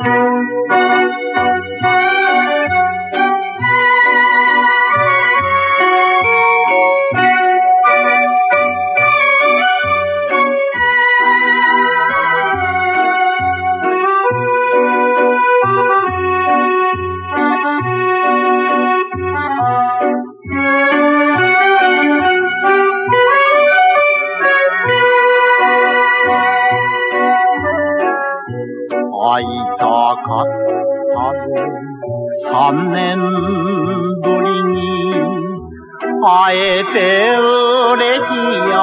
Thank you. ったね三年ぶりに会えて嬉しいや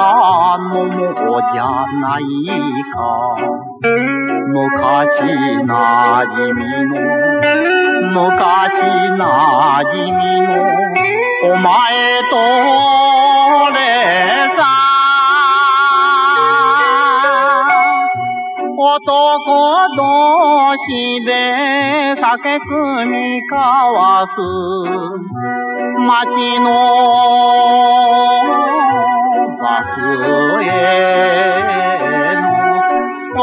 のもじゃないか。昔なじみの昔なじみのお前と男同士で酒組み交わす。街のバスへの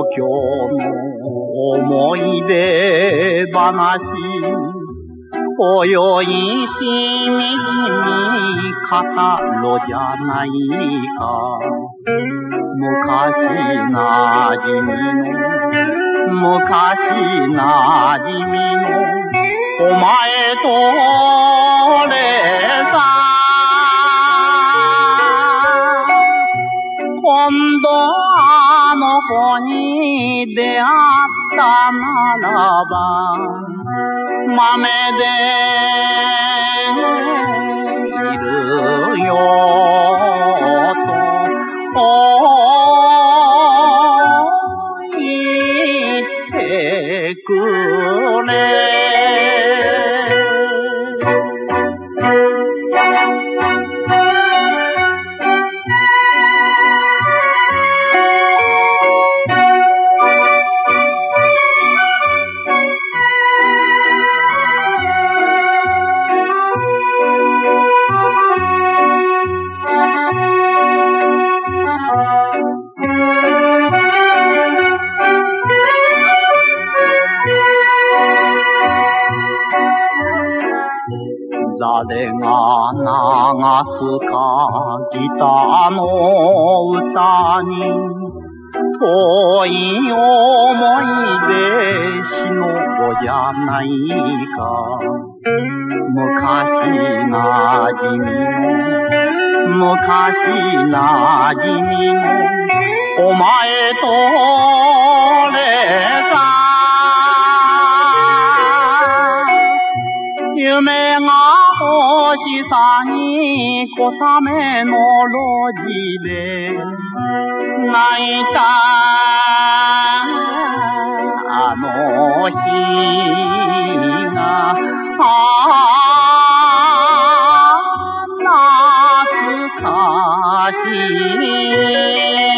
故郷の思い出話泳いしみじみ語ろじゃないか昔なじみの昔なじみのお前と俺さ今度子に出会ったならば、豆でいるよ。誰が流すかギターの歌に遠い思い出しの子じゃないか。昔なじみの昔なじみのお前と俺さに小雨の路地で泣いたあの日があ懐かしい。